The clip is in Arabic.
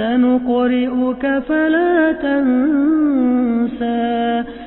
سنقرئك فلا تنسى.